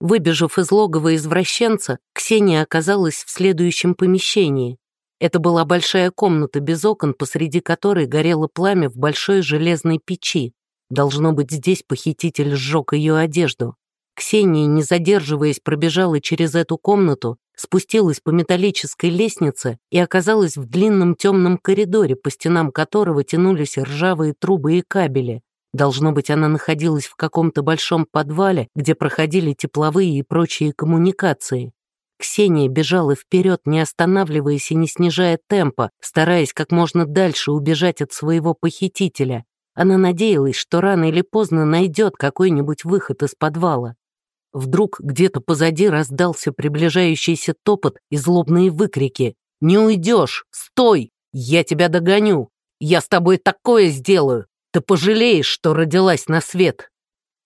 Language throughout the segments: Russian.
Выбежав из логова извращенца, Ксения оказалась в следующем помещении. Это была большая комната без окон, посреди которой горело пламя в большой железной печи. Должно быть, здесь похититель сжег ее одежду. Ксения, не задерживаясь, пробежала через эту комнату, спустилась по металлической лестнице и оказалась в длинном темном коридоре, по стенам которого тянулись ржавые трубы и кабели. Должно быть, она находилась в каком-то большом подвале, где проходили тепловые и прочие коммуникации. Ксения бежала вперед, не останавливаясь и не снижая темпа, стараясь как можно дальше убежать от своего похитителя. Она надеялась, что рано или поздно найдет какой-нибудь выход из подвала. Вдруг где-то позади раздался приближающийся топот и злобные выкрики. «Не уйдешь! Стой! Я тебя догоню! Я с тобой такое сделаю! Ты пожалеешь, что родилась на свет!»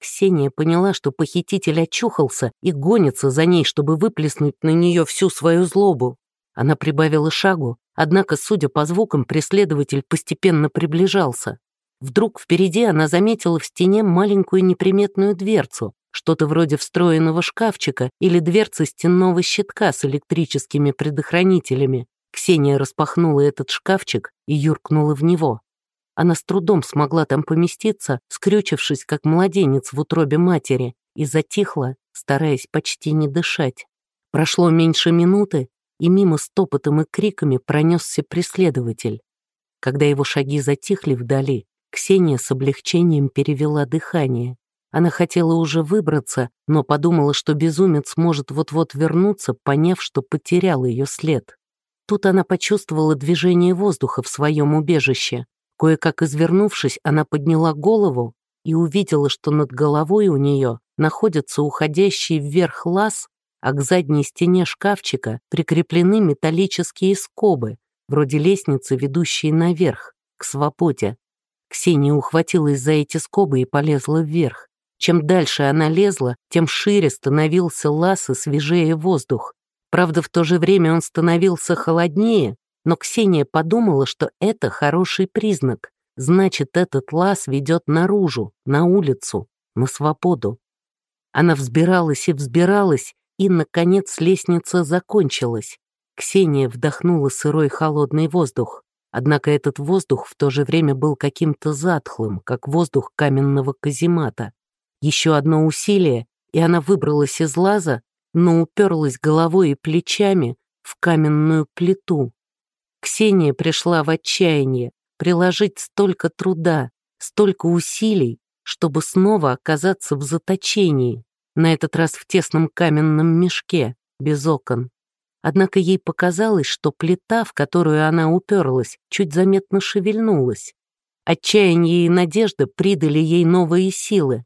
Ксения поняла, что похититель очухался и гонится за ней, чтобы выплеснуть на нее всю свою злобу. Она прибавила шагу, однако, судя по звукам, преследователь постепенно приближался. Вдруг впереди она заметила в стене маленькую неприметную дверцу, что-то вроде встроенного шкафчика или дверцы стенного щитка с электрическими предохранителями. Ксения распахнула этот шкафчик и юркнула в него. Она с трудом смогла там поместиться, скрючившись, как младенец в утробе матери, и затихла, стараясь почти не дышать. Прошло меньше минуты, и мимо стопотом и криками пронесся преследователь. Когда его шаги затихли вдали, Ксения с облегчением перевела дыхание. Она хотела уже выбраться, но подумала, что безумец может вот-вот вернуться, поняв, что потерял ее след. Тут она почувствовала движение воздуха в своем убежище. Кое-как извернувшись, она подняла голову и увидела, что над головой у нее находится уходящий вверх лаз, а к задней стене шкафчика прикреплены металлические скобы, вроде лестницы, ведущей наверх, к свободе. Ксения ухватилась за эти скобы и полезла вверх. Чем дальше она лезла, тем шире становился лаз и свежее воздух. Правда, в то же время он становился холоднее, но Ксения подумала, что это хороший признак. Значит, этот лаз ведет наружу, на улицу, на свободу. Она взбиралась и взбиралась, и, наконец, лестница закончилась. Ксения вдохнула сырой холодный воздух. Однако этот воздух в то же время был каким-то затхлым, как воздух каменного каземата. Еще одно усилие, и она выбралась из лаза, но уперлась головой и плечами в каменную плиту. Ксения пришла в отчаяние приложить столько труда, столько усилий, чтобы снова оказаться в заточении, на этот раз в тесном каменном мешке, без окон. Однако ей показалось, что плита, в которую она уперлась, чуть заметно шевельнулась. Отчаяние и надежда придали ей новые силы.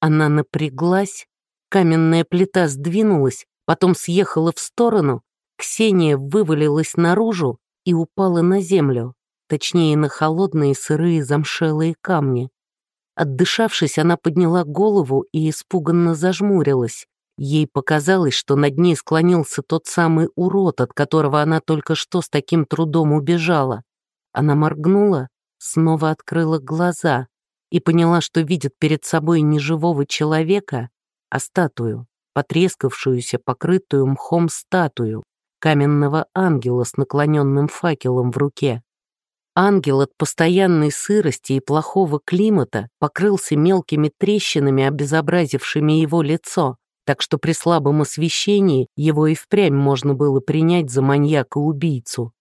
Она напряглась, каменная плита сдвинулась, потом съехала в сторону, Ксения вывалилась наружу и упала на землю, точнее на холодные сырые замшелые камни. Отдышавшись, она подняла голову и испуганно зажмурилась. Ей показалось, что над ней склонился тот самый урод, от которого она только что с таким трудом убежала. Она моргнула, снова открыла глаза и поняла, что видит перед собой не живого человека, а статую, потрескавшуюся, покрытую мхом статую каменного ангела с наклоненным факелом в руке. Ангел от постоянной сырости и плохого климата покрылся мелкими трещинами, обезобразившими его лицо, так что при слабом освещении его и впрямь можно было принять за маньяка-убийцу.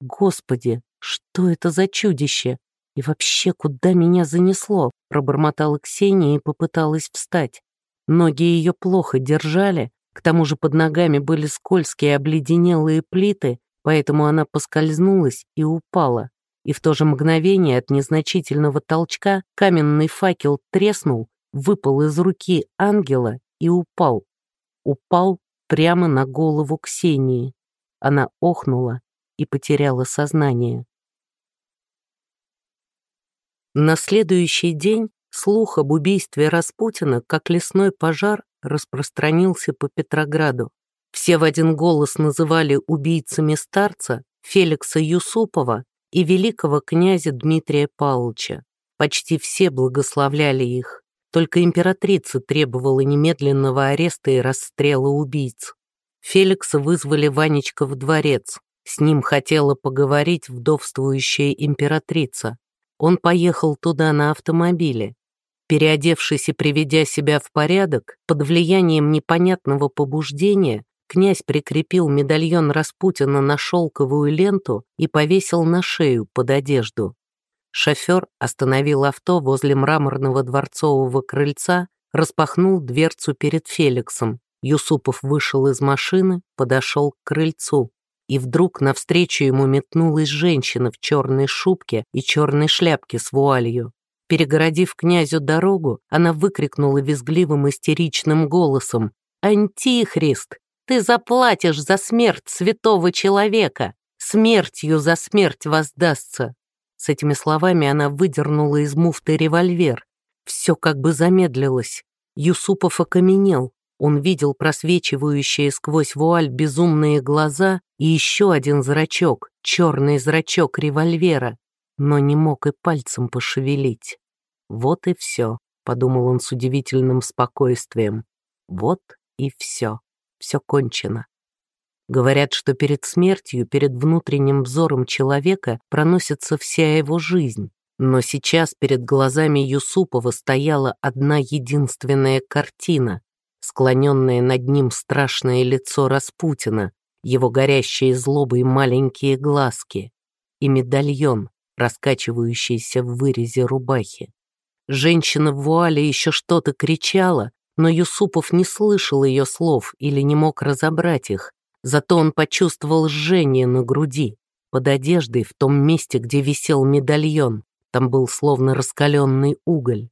Господи, что это за чудище? И вообще, куда меня занесло? Пробормотала Ксения и попыталась встать. Ноги ее плохо держали, к тому же под ногами были скользкие обледенелые плиты, поэтому она поскользнулась и упала. И в то же мгновение от незначительного толчка каменный факел треснул, выпал из руки ангела и упал. Упал прямо на голову Ксении. Она охнула и потеряла сознание. На следующий день слух об убийстве Распутина, как лесной пожар, распространился по Петрограду. Все в один голос называли убийцами старца Феликса Юсупова и великого князя Дмитрия Павловича. Почти все благословляли их. Только императрица требовала немедленного ареста и расстрела убийц. Феликса вызвали Ванечка в дворец. С ним хотела поговорить вдовствующая императрица. Он поехал туда на автомобиле. Переодевшись и приведя себя в порядок, под влиянием непонятного побуждения, князь прикрепил медальон Распутина на шелковую ленту и повесил на шею под одежду. Шофер остановил авто возле мраморного дворцового крыльца, распахнул дверцу перед Феликсом. Юсупов вышел из машины, подошел к крыльцу. И вдруг навстречу ему метнулась женщина в черной шубке и черной шляпке с вуалью. Перегородив князю дорогу, она выкрикнула визгливым истеричным голосом «Антихрист! Ты заплатишь за смерть святого человека! Смертью за смерть воздастся!» С этими словами она выдернула из муфты револьвер. Все как бы замедлилось. Юсупов окаменел. Он видел просвечивающие сквозь вуаль безумные глаза и еще один зрачок, черный зрачок револьвера, но не мог и пальцем пошевелить. «Вот и все», — подумал он с удивительным спокойствием. «Вот и все. Все кончено. Говорят, что перед смертью, перед внутренним взором человека проносится вся его жизнь. Но сейчас перед глазами Юсупова стояла одна единственная картина, склоненное над ним страшное лицо Распутина, его горящие злобой маленькие глазки и медальон, раскачивающийся в вырезе рубахи. Женщина в вуале еще что-то кричала, но Юсупов не слышал ее слов или не мог разобрать их, Зато он почувствовал жжение на груди, под одеждой, в том месте, где висел медальон. Там был словно раскаленный уголь.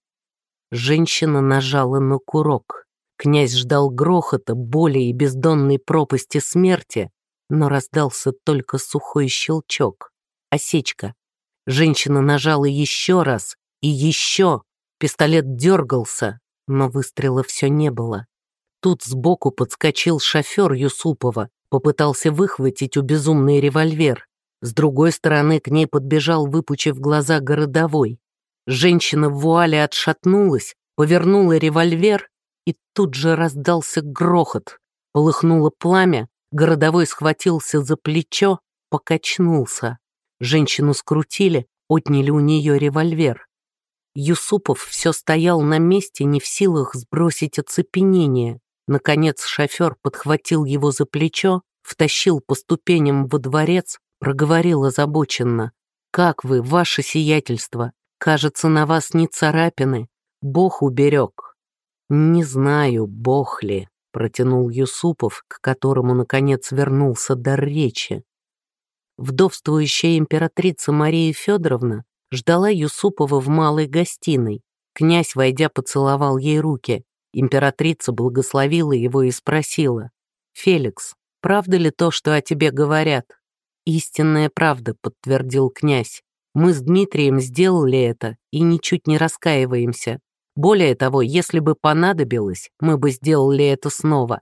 Женщина нажала на курок. Князь ждал грохота, боли и бездонной пропасти смерти, но раздался только сухой щелчок. Осечка. Женщина нажала еще раз и еще. Пистолет дергался, но выстрела все не было. Тут сбоку подскочил шофер Юсупова, Попытался выхватить у безумный револьвер. С другой стороны к ней подбежал, выпучив глаза, городовой. Женщина в вуале отшатнулась, повернула револьвер, и тут же раздался грохот. Полыхнуло пламя, городовой схватился за плечо, покачнулся. Женщину скрутили, отняли у нее револьвер. Юсупов все стоял на месте, не в силах сбросить оцепенение. Наконец шофер подхватил его за плечо, втащил по ступеням во дворец, проговорил озабоченно. «Как вы, ваше сиятельство? Кажется, на вас не царапины. Бог уберег». «Не знаю, бог ли», — протянул Юсупов, к которому, наконец, вернулся дар речи. Вдовствующая императрица Мария Федоровна ждала Юсупова в малой гостиной. Князь, войдя, поцеловал ей руки. Императрица благословила его и спросила, «Феликс, правда ли то, что о тебе говорят?» «Истинная правда», — подтвердил князь. «Мы с Дмитрием сделали это и ничуть не раскаиваемся. Более того, если бы понадобилось, мы бы сделали это снова».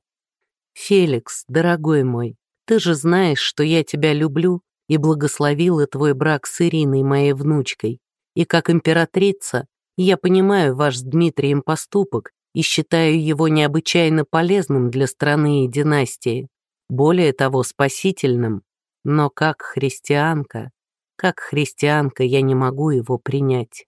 «Феликс, дорогой мой, ты же знаешь, что я тебя люблю и благословила твой брак с Ириной, моей внучкой. И как императрица, я понимаю ваш с Дмитрием поступок и считаю его необычайно полезным для страны и династии, более того, спасительным. Но как христианка, как христианка я не могу его принять.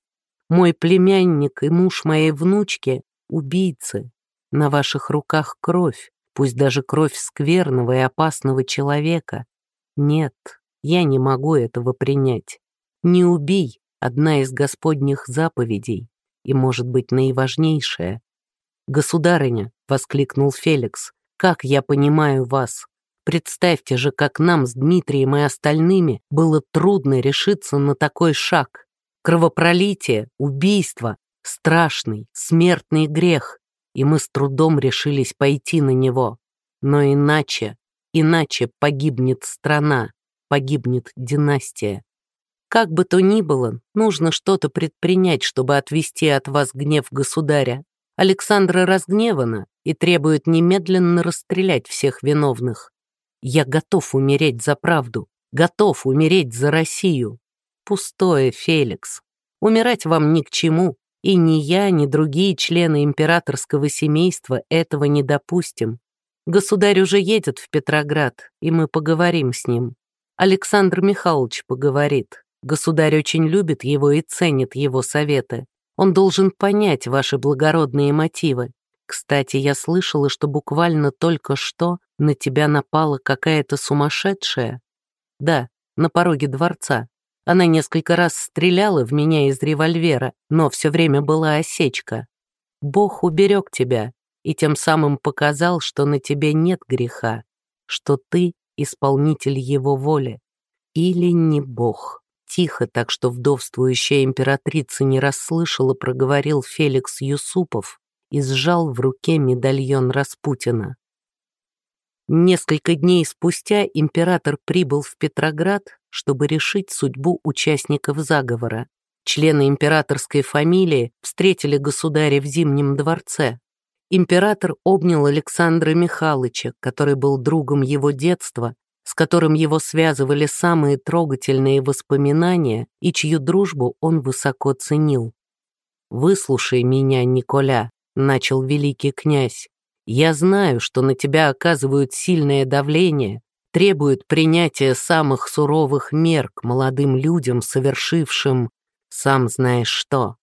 Мой племянник и муж моей внучки — убийцы. На ваших руках кровь, пусть даже кровь скверного и опасного человека. Нет, я не могу этого принять. Не убий — одна из господних заповедей и, может быть, наиважнейшая. «Государыня!» — воскликнул Феликс. «Как я понимаю вас! Представьте же, как нам с Дмитрием и остальными было трудно решиться на такой шаг. Кровопролитие, убийство, страшный, смертный грех, и мы с трудом решились пойти на него. Но иначе, иначе погибнет страна, погибнет династия. Как бы то ни было, нужно что-то предпринять, чтобы отвести от вас гнев государя, Александра разгневана и требует немедленно расстрелять всех виновных. Я готов умереть за правду, готов умереть за Россию. Пустое, Феликс. Умирать вам ни к чему. И ни я, ни другие члены императорского семейства этого не допустим. Государь уже едет в Петроград, и мы поговорим с ним. Александр Михайлович поговорит. Государь очень любит его и ценит его советы. Он должен понять ваши благородные мотивы. Кстати, я слышала, что буквально только что на тебя напала какая-то сумасшедшая. Да, на пороге дворца. Она несколько раз стреляла в меня из револьвера, но все время была осечка. Бог уберег тебя, и тем самым показал, что на тебе нет греха, что ты исполнитель его воли. Или не бог. Тихо, так что вдовствующая императрица не расслышала, проговорил Феликс Юсупов и сжал в руке медальон Распутина. Несколько дней спустя император прибыл в Петроград, чтобы решить судьбу участников заговора. Члены императорской фамилии встретили государя в Зимнем дворце, Император обнял Александра Михайловича, который был другом его детства, с которым его связывали самые трогательные воспоминания и чью дружбу он высоко ценил. «Выслушай меня, Николя», — начал великий князь. «Я знаю, что на тебя оказывают сильное давление, требуют принятия самых суровых мер к молодым людям, совершившим сам знаешь что.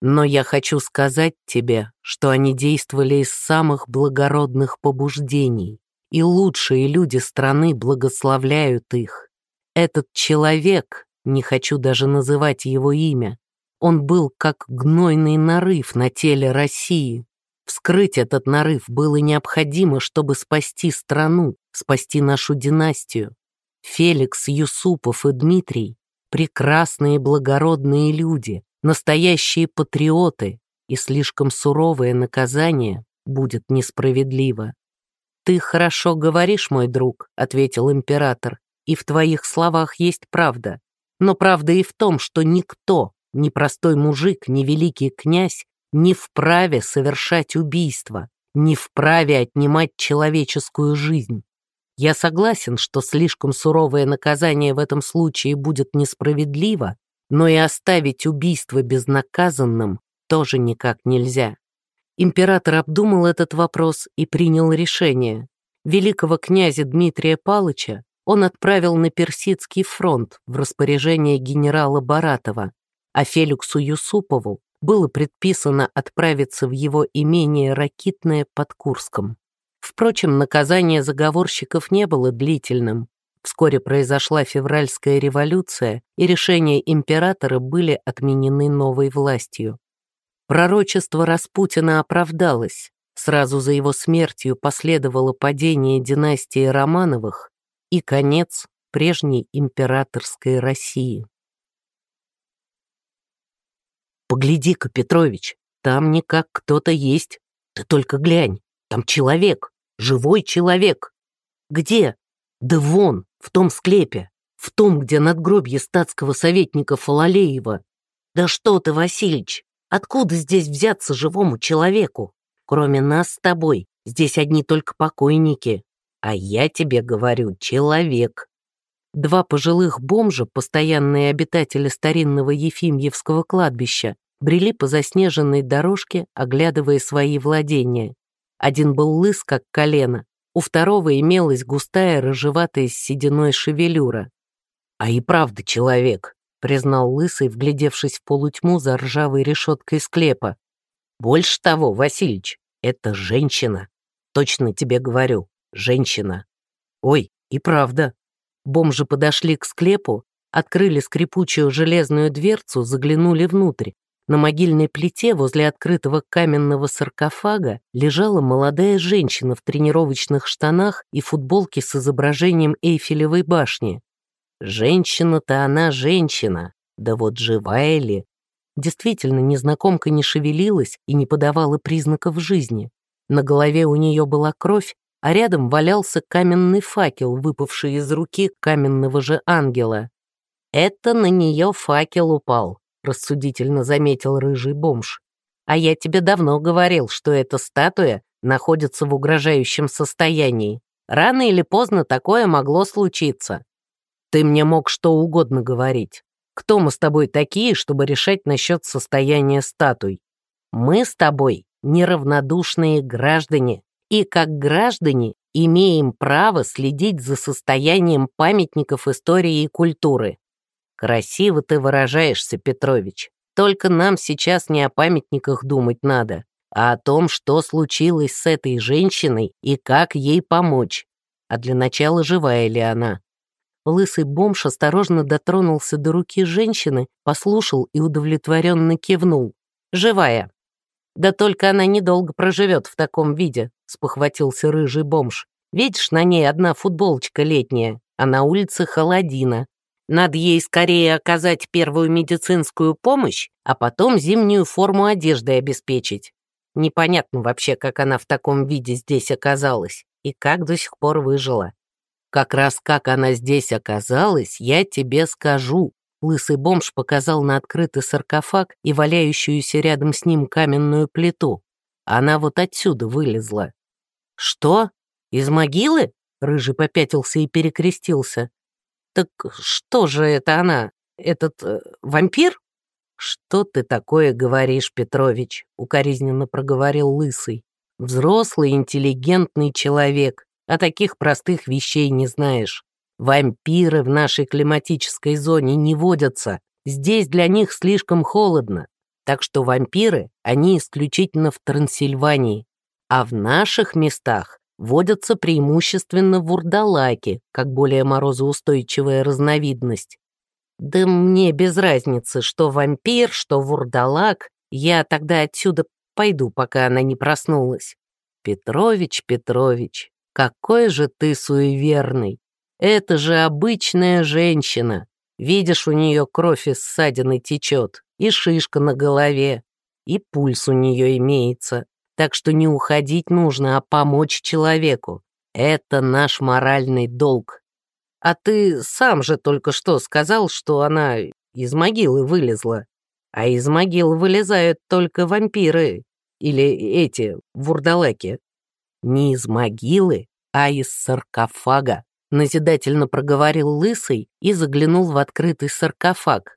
Но я хочу сказать тебе, что они действовали из самых благородных побуждений, и лучшие люди страны благословляют их. Этот человек, не хочу даже называть его имя, он был как гнойный нарыв на теле России. Вскрыть этот нарыв было необходимо, чтобы спасти страну, спасти нашу династию. Феликс, Юсупов и Дмитрий — прекрасные благородные люди, настоящие патриоты, и слишком суровое наказание будет несправедливо. «Ты хорошо говоришь, мой друг», — ответил император, «и в твоих словах есть правда. Но правда и в том, что никто, ни простой мужик, ни великий князь, не вправе совершать убийство, не вправе отнимать человеческую жизнь. Я согласен, что слишком суровое наказание в этом случае будет несправедливо, но и оставить убийство безнаказанным тоже никак нельзя. Император обдумал этот вопрос и принял решение. Великого князя Дмитрия Палыча он отправил на Персидский фронт в распоряжение генерала Баратова, а Феликсу Юсупову было предписано отправиться в его имение Ракитное под Курском. Впрочем, наказание заговорщиков не было длительным. Вскоре произошла февральская революция, и решения императора были отменены новой властью. Пророчество Распутина оправдалось. Сразу за его смертью последовало падение династии Романовых и конец прежней императорской России. «Погляди-ка, Петрович, там никак кто-то есть. Ты только глянь, там человек, живой человек. Где? Да вон, в том склепе, в том, где надгробье статского советника Фалалеева. Да что ты, Васильич, откуда здесь взяться живому человеку? Кроме нас с тобой, здесь одни только покойники. А я тебе говорю, человек. Два пожилых бомжа, постоянные обитатели старинного Ефимьевского кладбища, брели по заснеженной дорожке, оглядывая свои владения. Один был лыс, как колено, у второго имелась густая рыжеватая сединой шевелюра. «А и правда человек», — признал Лысый, вглядевшись в полутьму за ржавой решеткой склепа. «Больше того, Васильич, это женщина. Точно тебе говорю, женщина. Ой, и правда». Бомжи подошли к склепу, открыли скрипучую железную дверцу, заглянули внутрь. На могильной плите возле открытого каменного саркофага лежала молодая женщина в тренировочных штанах и футболке с изображением Эйфелевой башни. Женщина-то она женщина, да вот живая ли? Действительно, незнакомка не шевелилась и не подавала признаков жизни. На голове у нее была кровь, а рядом валялся каменный факел, выпавший из руки каменного же ангела. Это на нее факел упал, рассудительно заметил рыжий бомж. «А я тебе давно говорил, что эта статуя находится в угрожающем состоянии. Рано или поздно такое могло случиться. Ты мне мог что угодно говорить. Кто мы с тобой такие, чтобы решать насчет состояния статуй? Мы с тобой неравнодушные граждане, и как граждане имеем право следить за состоянием памятников истории и культуры. Красиво ты выражаешься, Петрович. Только нам сейчас не о памятниках думать надо, а о том, что случилось с этой женщиной и как ей помочь. А для начала живая ли она? Лысый бомж осторожно дотронулся до руки женщины, послушал и удовлетворенно кивнул. «Живая!» «Да только она недолго проживет в таком виде», — спохватился рыжий бомж. «Видишь, на ней одна футболочка летняя, а на улице холодина. Надо ей скорее оказать первую медицинскую помощь, а потом зимнюю форму одежды обеспечить. Непонятно вообще, как она в таком виде здесь оказалась и как до сих пор выжила. Как раз как она здесь оказалась, я тебе скажу. Лысый бомж показал на открытый саркофаг и валяющуюся рядом с ним каменную плиту. Она вот отсюда вылезла. «Что? Из могилы?» Рыжий попятился и перекрестился. «Так что же это она? Этот э, вампир?» «Что ты такое говоришь, Петрович?» — укоризненно проговорил Лысый. «Взрослый, интеллигентный человек, а таких простых вещей не знаешь. Вампиры в нашей климатической зоне не водятся. Здесь для них слишком холодно. Так что вампиры, они исключительно в Трансильвании. А в наших местах водятся преимущественно вурдалаки, как более морозоустойчивая разновидность. Да мне без разницы, что вампир, что вурдалак. Я тогда отсюда пойду, пока она не проснулась. Петрович, Петрович, какой же ты суеверный. Это же обычная женщина. Видишь, у нее кровь из ссадины течет, и шишка на голове, и пульс у нее имеется. Так что не уходить нужно, а помочь человеку. Это наш моральный долг. А ты сам же только что сказал, что она из могилы вылезла. А из могил вылезают только вампиры. Или эти, вурдалаки. Не из могилы, а из саркофага. Назидательно проговорил Лысый и заглянул в открытый саркофаг.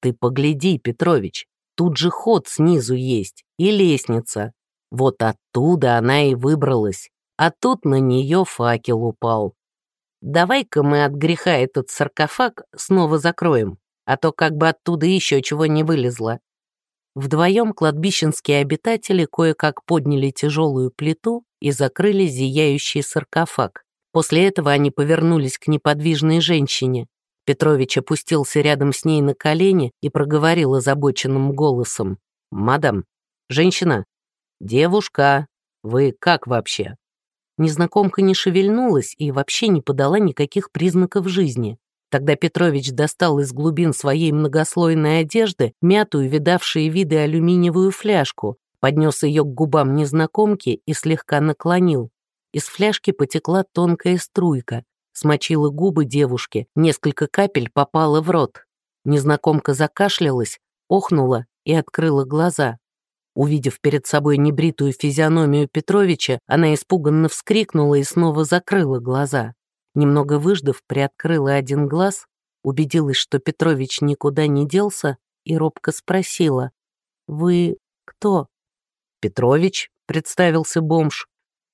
Ты погляди, Петрович, тут же ход снизу есть и лестница. Вот оттуда она и выбралась, а тут на нее факел упал. Давай-ка мы от греха этот саркофаг снова закроем, а то как бы оттуда еще чего не вылезло. Вдвоем кладбищенские обитатели кое-как подняли тяжелую плиту и закрыли зияющий саркофаг. После этого они повернулись к неподвижной женщине. Петрович опустился рядом с ней на колени и проговорил озабоченным голосом. «Мадам, женщина, девушка, вы как вообще?» Незнакомка не шевельнулась и вообще не подала никаких признаков жизни. Тогда Петрович достал из глубин своей многослойной одежды мятую, видавшие виды алюминиевую фляжку, поднес ее к губам незнакомки и слегка наклонил. Из фляжки потекла тонкая струйка, смочила губы девушки, несколько капель попало в рот. Незнакомка закашлялась, охнула и открыла глаза. Увидев перед собой небритую физиономию Петровича, она испуганно вскрикнула и снова закрыла глаза. Немного выждав, приоткрыла один глаз, убедилась, что Петрович никуда не делся, и робко спросила, «Вы кто?» «Петрович», — представился бомж,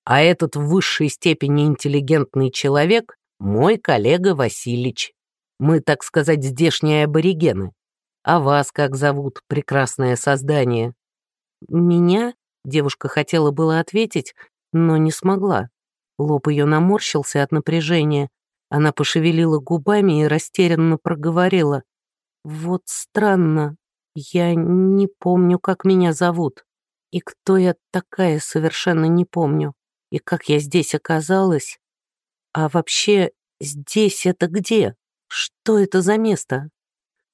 «а этот в высшей степени интеллигентный человек — мой коллега Василич. Мы, так сказать, здешние аборигены. А вас как зовут, прекрасное создание?» «Меня?» — девушка хотела было ответить, но не смогла. Лоб ее наморщился от напряжения. Она пошевелила губами и растерянно проговорила. «Вот странно. Я не помню, как меня зовут. И кто я такая, совершенно не помню. И как я здесь оказалась. А вообще, здесь это где? Что это за место?»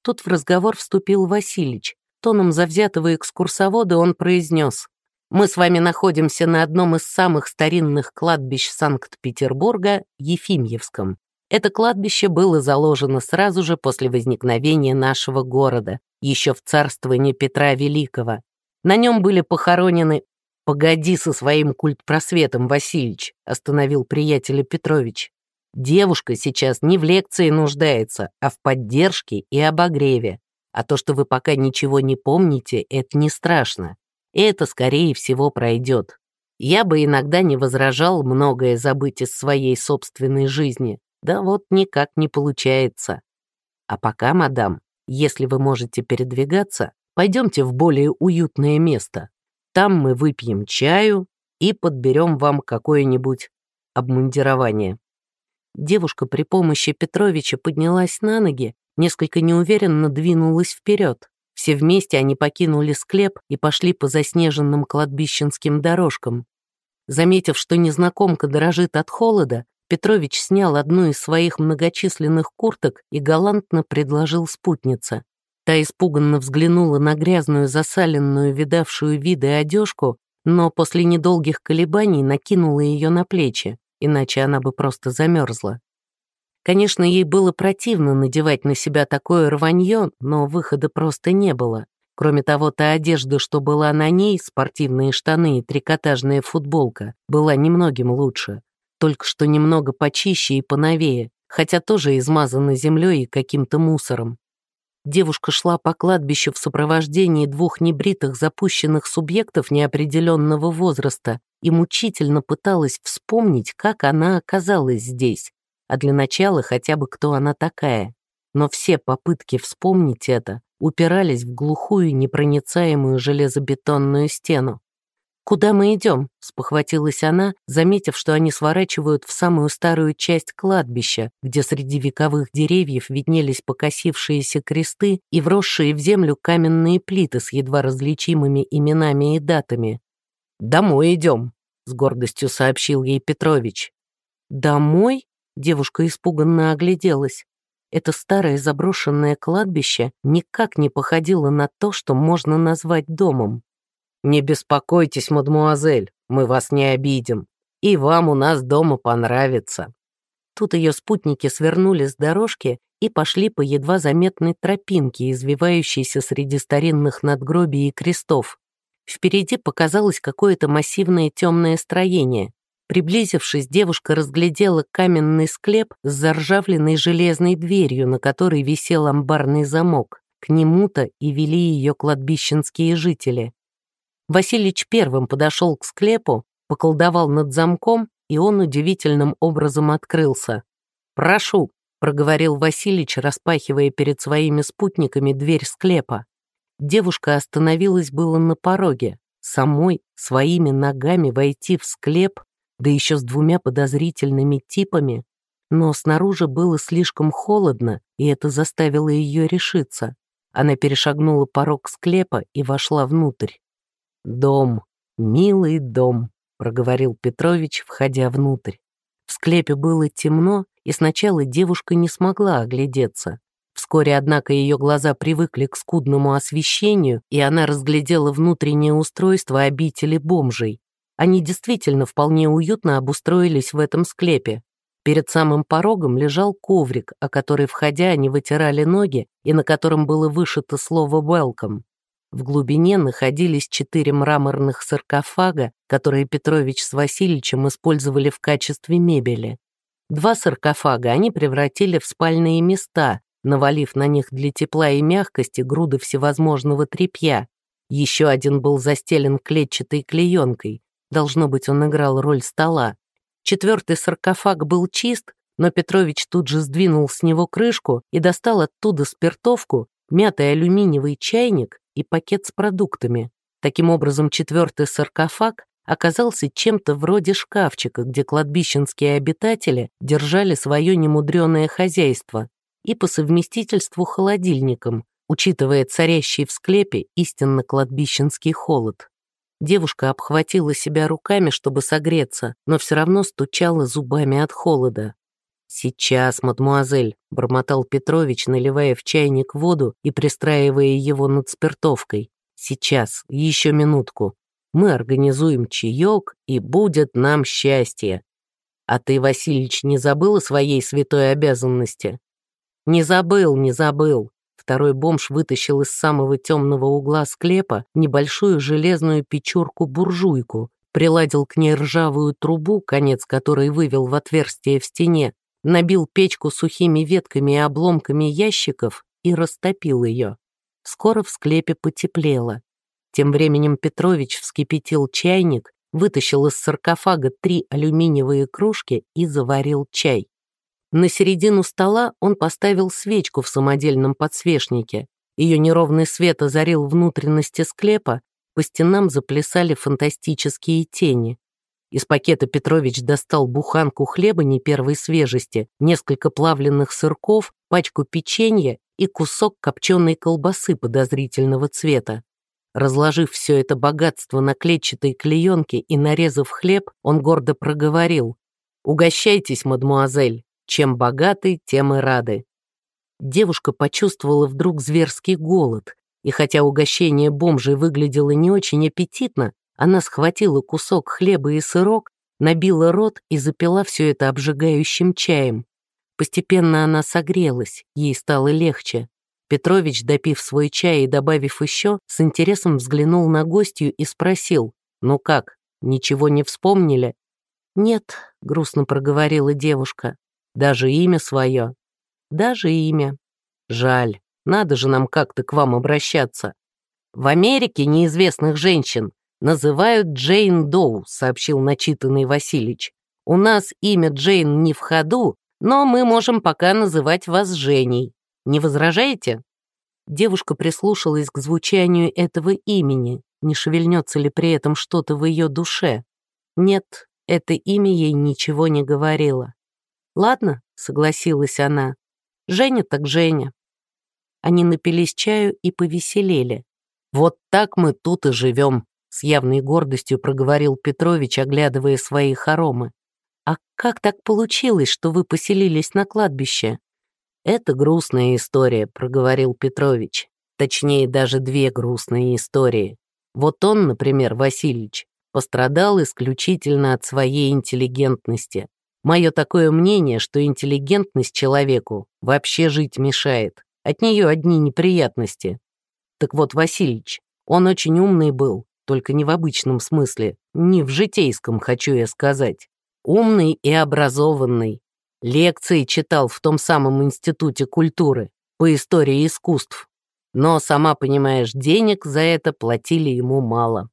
Тут в разговор вступил Василич. Тоном завзятого экскурсовода он произнес. «Мы с вами находимся на одном из самых старинных кладбищ Санкт-Петербурга, Ефимьевском. Это кладбище было заложено сразу же после возникновения нашего города, еще в царствовании Петра Великого. На нем были похоронены... «Погоди со своим культпросветом, Васильич», — остановил приятеля Петрович. Девушка сейчас не в лекции нуждается, а в поддержке и обогреве. А то, что вы пока ничего не помните, это не страшно. Это, скорее всего, пройдет. Я бы иногда не возражал многое забыть из своей собственной жизни. Да вот никак не получается. А пока, мадам, если вы можете передвигаться, пойдемте в более уютное место. Там мы выпьем чаю и подберем вам какое-нибудь обмундирование. Девушка при помощи Петровича поднялась на ноги, несколько неуверенно двинулась вперед. Все вместе они покинули склеп и пошли по заснеженным кладбищенским дорожкам. Заметив, что незнакомка дрожит от холода, Петрович снял одну из своих многочисленных курток и галантно предложил спутнице. Та испуганно взглянула на грязную, засаленную, видавшую виды одежку, но после недолгих колебаний накинула ее на плечи, иначе она бы просто замерзла. Конечно, ей было противно надевать на себя такое рванье, но выхода просто не было. Кроме того, та одежда, что была на ней, спортивные штаны и трикотажная футболка, была немногим лучше. Только что немного почище и поновее, хотя тоже измазана землей и каким-то мусором. Девушка шла по кладбищу в сопровождении двух небритых запущенных субъектов неопределенного возраста и мучительно пыталась вспомнить, как она оказалась здесь, а для начала хотя бы кто она такая. Но все попытки вспомнить это упирались в глухую непроницаемую железобетонную стену. «Куда мы идем?» — спохватилась она, заметив, что они сворачивают в самую старую часть кладбища, где среди вековых деревьев виднелись покосившиеся кресты и вросшие в землю каменные плиты с едва различимыми именами и датами. «Домой идем», — с гордостью сообщил ей Петрович. «Домой?» — девушка испуганно огляделась. Это старое заброшенное кладбище никак не походило на то, что можно назвать домом. «Не беспокойтесь, мадмуазель, мы вас не обидим, и вам у нас дома понравится». Тут ее спутники свернули с дорожки и пошли по едва заметной тропинке, извивающейся среди старинных надгробий и крестов. Впереди показалось какое-то массивное темное строение. Приблизившись, девушка разглядела каменный склеп с заржавленной железной дверью, на которой висел амбарный замок. К нему-то и вели ее кладбищенские жители. Василич первым подошел к склепу, поколдовал над замком, и он удивительным образом открылся. «Прошу», — проговорил Василич, распахивая перед своими спутниками дверь склепа. Девушка остановилась было на пороге. Самой, своими ногами войти в склеп, да еще с двумя подозрительными типами. Но снаружи было слишком холодно, и это заставило ее решиться. Она перешагнула порог склепа и вошла внутрь. «Дом, милый дом», — проговорил Петрович, входя внутрь. В склепе было темно, и сначала девушка не смогла оглядеться. Вскоре, однако, ее глаза привыкли к скудному освещению, и она разглядела внутреннее устройство обители бомжей. Они действительно вполне уютно обустроились в этом склепе. Перед самым порогом лежал коврик, о который, входя, они вытирали ноги, и на котором было вышито слово «welcome». В глубине находились четыре мраморных саркофага, которые Петрович с Васильевичем использовали в качестве мебели. Два саркофага они превратили в спальные места, навалив на них для тепла и мягкости груды всевозможного тряпья. Еще один был застелен клетчатой клеенкой. Должно быть, он играл роль стола. Четвертый саркофаг был чист, но Петрович тут же сдвинул с него крышку и достал оттуда спиртовку, мятый алюминиевый чайник и пакет с продуктами. Таким образом, четвертый саркофаг оказался чем-то вроде шкафчика, где кладбищенские обитатели держали свое немудреное хозяйство и по совместительству холодильником, учитывая царящий в склепе истинно кладбищенский холод. Девушка обхватила себя руками, чтобы согреться, но все равно стучала зубами от холода. «Сейчас, мадмуазель», — бормотал Петрович, наливая в чайник воду и пристраивая его над спиртовкой. «Сейчас, еще минутку. Мы организуем чаек, и будет нам счастье. А ты, Васильич, не забыл о своей святой обязанности?» «Не забыл, не забыл». Второй бомж вытащил из самого темного угла склепа небольшую железную печурку-буржуйку, приладил к ней ржавую трубу, конец которой вывел в отверстие в стене, набил печку сухими ветками и обломками ящиков и растопил ее. Скоро в склепе потеплело. Тем временем Петрович вскипятил чайник, вытащил из саркофага три алюминиевые кружки и заварил чай. На середину стола он поставил свечку в самодельном подсвечнике. Ее неровный свет озарил внутренности склепа, по стенам заплясали фантастические тени. Из пакета Петрович достал буханку хлеба не первой свежести, несколько плавленных сырков, пачку печенья и кусок копченой колбасы подозрительного цвета. Разложив все это богатство на клетчатой клеенке и нарезав хлеб, он гордо проговорил «Угощайтесь, мадмуазель, чем богаты, тем и рады». Девушка почувствовала вдруг зверский голод, и хотя угощение бомжей выглядело не очень аппетитно, она схватила кусок хлеба и сырок, набила рот и запила все это обжигающим чаем. Постепенно она согрелась, ей стало легче. Петрович, допив свой чай и добавив еще, с интересом взглянул на гостью и спросил, «Ну как, ничего не вспомнили?» «Нет», — грустно проговорила девушка, «даже имя свое». «Даже имя». «Жаль, надо же нам как-то к вам обращаться». «В Америке неизвестных женщин называют Джейн Доу», — сообщил начитанный Василич. «У нас имя Джейн не в ходу, но мы можем пока называть вас Женей. Не возражаете?» Девушка прислушалась к звучанию этого имени, не шевельнется ли при этом что-то в ее душе. Нет, это имя ей ничего не говорило. «Ладно», — согласилась она, — «Женя так Женя». Они напились чаю и повеселели. «Вот так мы тут и живем», — с явной гордостью проговорил Петрович, оглядывая свои хоромы. «А как так получилось, что вы поселились на кладбище?» «Это грустная история», — проговорил Петрович. Точнее, даже две грустные истории. Вот он, например, Васильевич, пострадал исключительно от своей интеллигентности. Мое такое мнение, что интеллигентность человеку вообще жить мешает. От нее одни неприятности. Так вот, Васильевич, он очень умный был, только не в обычном смысле, не в житейском, хочу я сказать. Умный и образованный, Лекции читал в том самом институте культуры по истории искусств. Но, сама понимаешь, денег за это платили ему мало.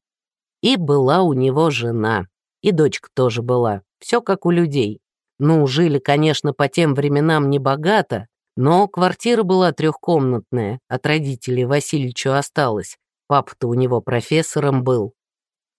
И была у него жена, и дочка тоже была, все как у людей. Ну, жили, конечно, по тем временам не богато, но квартира была трехкомнатная, от родителей Васильевичу осталось. Папа-то у него профессором был.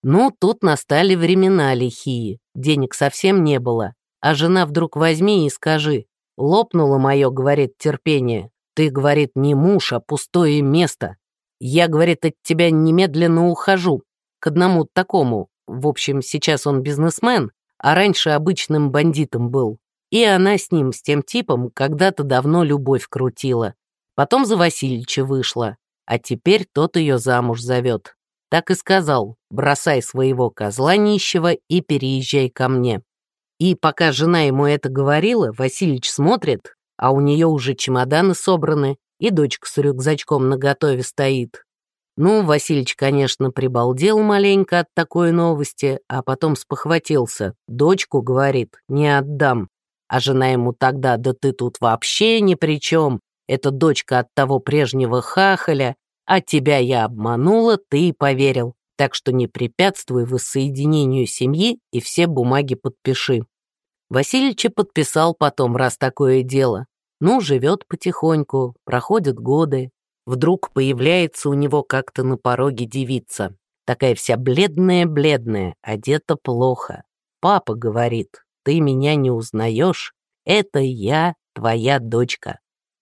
Ну, тут настали времена лихие, денег совсем не было, а жена вдруг возьми и скажи. Лопнуло мое, говорит, терпение. Ты, говорит, не муж, а пустое место. Я, говорит, от тебя немедленно ухожу. К одному такому. В общем, сейчас он бизнесмен, а раньше обычным бандитом был. И она с ним, с тем типом, когда-то давно любовь крутила. Потом за Васильича вышла, а теперь тот ее замуж зовет. Так и сказал, бросай своего козла нищего и переезжай ко мне. И пока жена ему это говорила, Васильич смотрит, а у нее уже чемоданы собраны, и дочка с рюкзачком наготове стоит. Ну, Васильич, конечно, прибалдел маленько от такой новости, а потом спохватился. Дочку, говорит, не отдам. А жена ему тогда, да ты тут вообще ни при чем. Это дочка от того прежнего хахаля, а тебя я обманула, ты и поверил так что не препятствуй воссоединению семьи и все бумаги подпиши. Васильича подписал потом, раз такое дело. Ну, живет потихоньку, проходят годы. Вдруг появляется у него как-то на пороге девица. Такая вся бледная-бледная, одета плохо. Папа говорит, ты меня не узнаешь, это я, твоя дочка.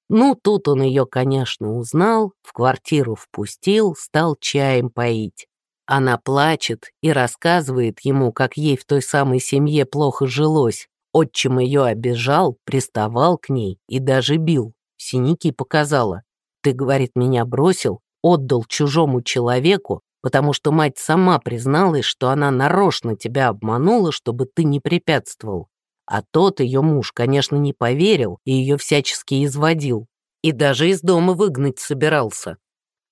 Ну, тут он ее, конечно, узнал, в квартиру впустил, стал чаем поить. Она плачет и рассказывает ему, как ей в той самой семье плохо жилось. Отчим ее обижал, приставал к ней и даже бил. Синяки показала. Ты, говорит, меня бросил, отдал чужому человеку, потому что мать сама призналась, что она нарочно тебя обманула, чтобы ты не препятствовал. А тот ее муж, конечно, не поверил и ее всячески изводил. И даже из дома выгнать собирался.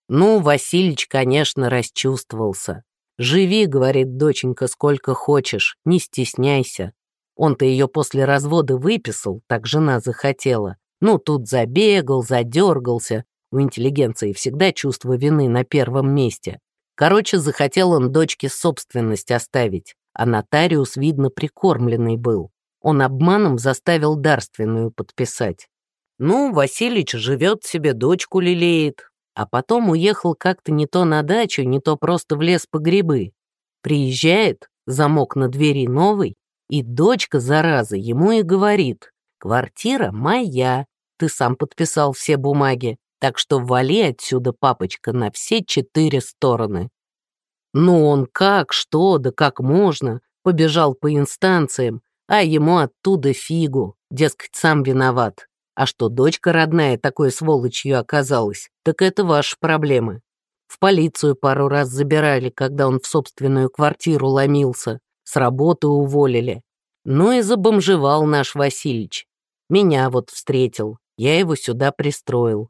Ну, Васильич, конечно, расчувствовался. «Живи, — говорит доченька, — сколько хочешь, не стесняйся. Он-то ее после развода выписал, так жена захотела. Ну, тут забегал, задергался. У интеллигенции всегда чувство вины на первом месте. Короче, захотел он дочке собственность оставить, а нотариус, видно, прикормленный был. Он обманом заставил дарственную подписать. Ну, Василич живет себе, дочку лелеет, а потом уехал как-то не то на дачу, не то просто в лес по грибы. Приезжает, замок на двери новый, и дочка, зараза, ему и говорит, «Квартира моя, ты сам подписал все бумаги, так что вали отсюда, папочка, на все четыре стороны». Ну он как, что, да как можно, побежал по инстанциям, а ему оттуда фигу, дескать, сам виноват. А что дочка родная такой сволочью оказалась, так это ваши проблемы. В полицию пару раз забирали, когда он в собственную квартиру ломился. С работы уволили. Ну и забомжевал наш Васильич. Меня вот встретил. Я его сюда пристроил.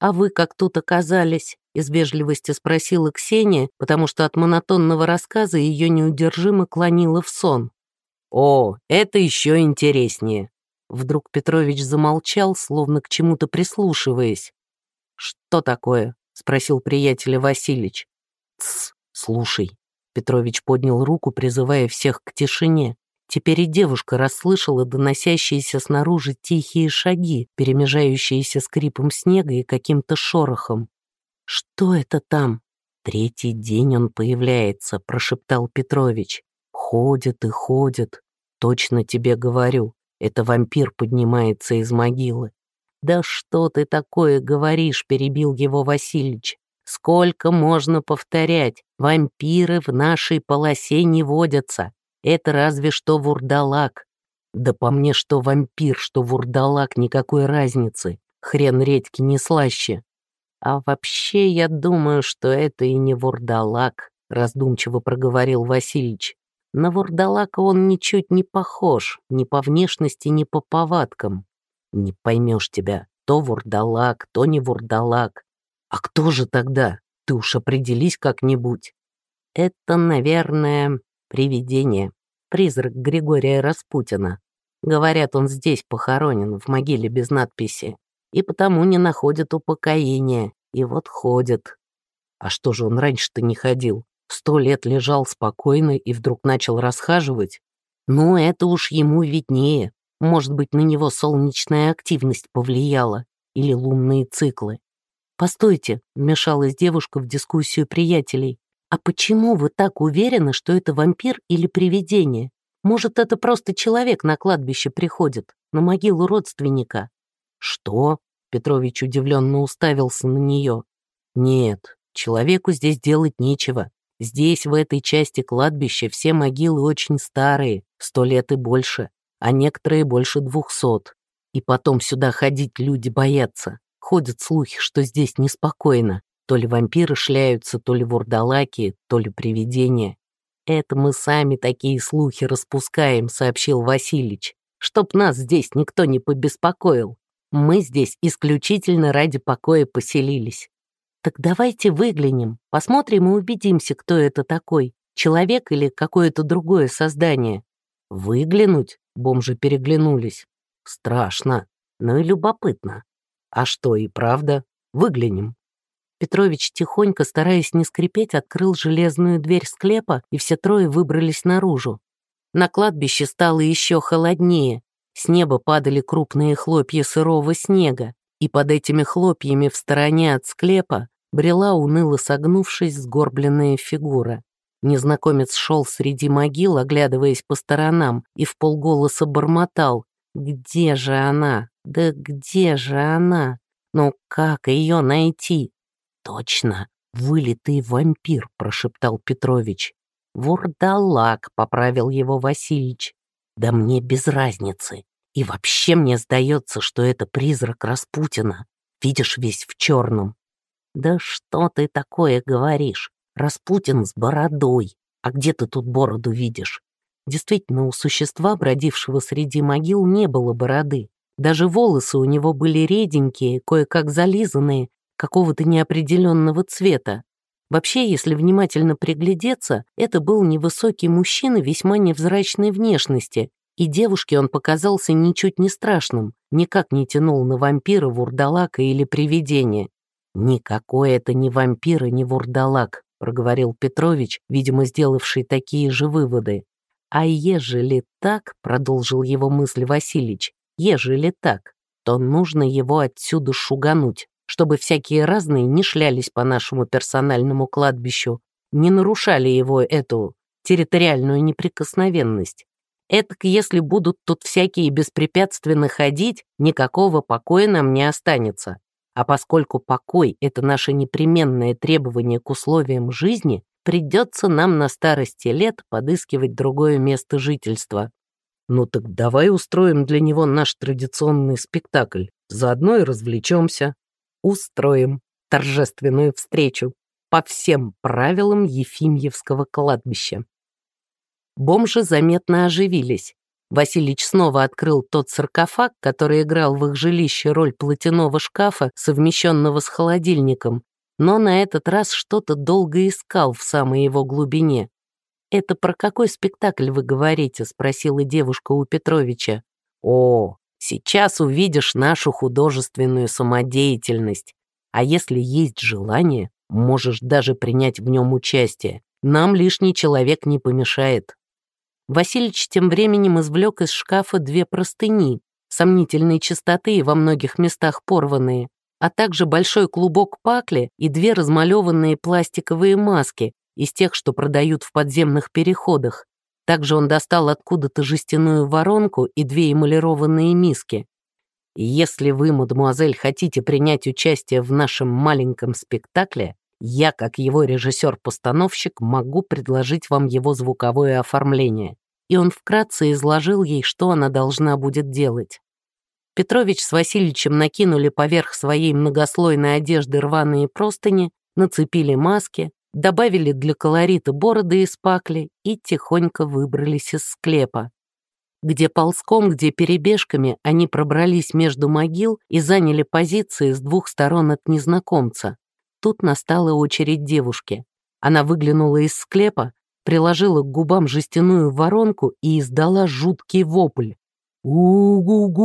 «А вы как тут оказались?» — из вежливости спросила Ксения, потому что от монотонного рассказа ее неудержимо клонило в сон. «О, это еще интереснее!» Вдруг Петрович замолчал, словно к чему-то прислушиваясь. «Что такое?» — спросил приятеля Васильич. «Тсс, слушай». Петрович поднял руку, призывая всех к тишине. Теперь и девушка расслышала доносящиеся снаружи тихие шаги, перемежающиеся скрипом снега и каким-то шорохом. «Что это там?» «Третий день он появляется», — прошептал Петрович. «Ходит и ходит. Точно тебе говорю. Это вампир поднимается из могилы. «Да что ты такое говоришь?» — перебил его Васильич. «Сколько можно повторять? Вампиры в нашей полосе не водятся. Это разве что вурдалак. Да по мне, что вампир, что вурдалак, никакой разницы. Хрен редьки не слаще. А вообще, я думаю, что это и не вурдалак», — раздумчиво проговорил Васильич. На вурдалака он ничуть не похож, ни по внешности, ни по повадкам. Не поймешь тебя, то вурдалак, то не вурдалак. А кто же тогда? Ты уж определись как-нибудь. Это, наверное, привидение, призрак Григория Распутина. Говорят, он здесь похоронен, в могиле без надписи, и потому не находит упокоения, и вот ходит. А что же он раньше-то не ходил? Сто лет лежал спокойно и вдруг начал расхаживать. Ну, это уж ему виднее. Может быть, на него солнечная активность повлияла или лунные циклы. «Постойте», — вмешалась девушка в дискуссию приятелей, «а почему вы так уверены, что это вампир или привидение? Может, это просто человек на кладбище приходит, на могилу родственника?» «Что?» — Петрович удивленно уставился на нее. «Нет, человеку здесь делать нечего. Здесь, в этой части кладбища, все могилы очень старые, сто лет и больше, а некоторые больше двухсот. И потом сюда ходить люди боятся. Ходят слухи, что здесь неспокойно. То ли вампиры шляются, то ли вурдалаки, то ли привидения. «Это мы сами такие слухи распускаем», — сообщил Василич. «Чтоб нас здесь никто не побеспокоил. Мы здесь исключительно ради покоя поселились. «Так давайте выглянем, посмотрим и убедимся, кто это такой, человек или какое-то другое создание». «Выглянуть?» — бомжи переглянулись. «Страшно, но и любопытно. А что, и правда? Выглянем». Петрович тихонько, стараясь не скрипеть, открыл железную дверь склепа, и все трое выбрались наружу. На кладбище стало еще холоднее. С неба падали крупные хлопья сырого снега и под этими хлопьями в стороне от склепа брела уныло согнувшись сгорбленная фигура. Незнакомец шел среди могил, оглядываясь по сторонам, и в полголоса бормотал. «Где же она? Да где же она? Ну как ее найти?» «Точно, вылитый вампир», — прошептал Петрович. «Вурдалак», — поправил его Васильич. «Да мне без разницы. И вообще мне сдается, что это призрак Распутина. Видишь, весь в черном. Да что ты такое говоришь? Распутин с бородой. А где ты тут бороду видишь? Действительно, у существа, бродившего среди могил, не было бороды. Даже волосы у него были реденькие, кое-как зализанные, какого-то неопределенного цвета. Вообще, если внимательно приглядеться, это был невысокий мужчина весьма невзрачной внешности, И девушке он показался ничуть не страшным, никак не тянул на вампира, вурдалака или привидение. «Никакой это не вампир и не вурдалак», — проговорил Петрович, видимо, сделавший такие же выводы. «А ежели так», — продолжил его мысль Васильич, «ежели так, то нужно его отсюда шугануть, чтобы всякие разные не шлялись по нашему персональному кладбищу, не нарушали его эту территориальную неприкосновенность. Этак, если будут тут всякие беспрепятственно ходить, никакого покоя нам не останется. А поскольку покой — это наше непременное требование к условиям жизни, придется нам на старости лет подыскивать другое место жительства. Ну так давай устроим для него наш традиционный спектакль, заодно и развлечемся. Устроим торжественную встречу по всем правилам Ефимьевского кладбища. Бомжи заметно оживились. Василич снова открыл тот саркофаг, который играл в их жилище роль платяного шкафа, совмещенного с холодильником, но на этот раз что-то долго искал в самой его глубине. «Это про какой спектакль вы говорите?» — спросила девушка у Петровича. «О, сейчас увидишь нашу художественную самодеятельность. А если есть желание, можешь даже принять в нем участие. Нам лишний человек не помешает». Васильич тем временем извлек из шкафа две простыни, сомнительной чистоты и во многих местах порванные, а также большой клубок пакли и две размалеванные пластиковые маски из тех, что продают в подземных переходах. Также он достал откуда-то жестяную воронку и две эмалированные миски. «Если вы, мадемуазель, хотите принять участие в нашем маленьком спектакле, я, как его режиссер-постановщик, могу предложить вам его звуковое оформление и он вкратце изложил ей, что она должна будет делать. Петрович с Васильевичем накинули поверх своей многослойной одежды рваные простыни, нацепили маски, добавили для колорита бороды из пакли и тихонько выбрались из склепа. Где ползком, где перебежками они пробрались между могил и заняли позиции с двух сторон от незнакомца. Тут настала очередь девушки. Она выглянула из склепа, приложила к губам жестяную воронку и издала жуткий вопль. «У-гу-гу!»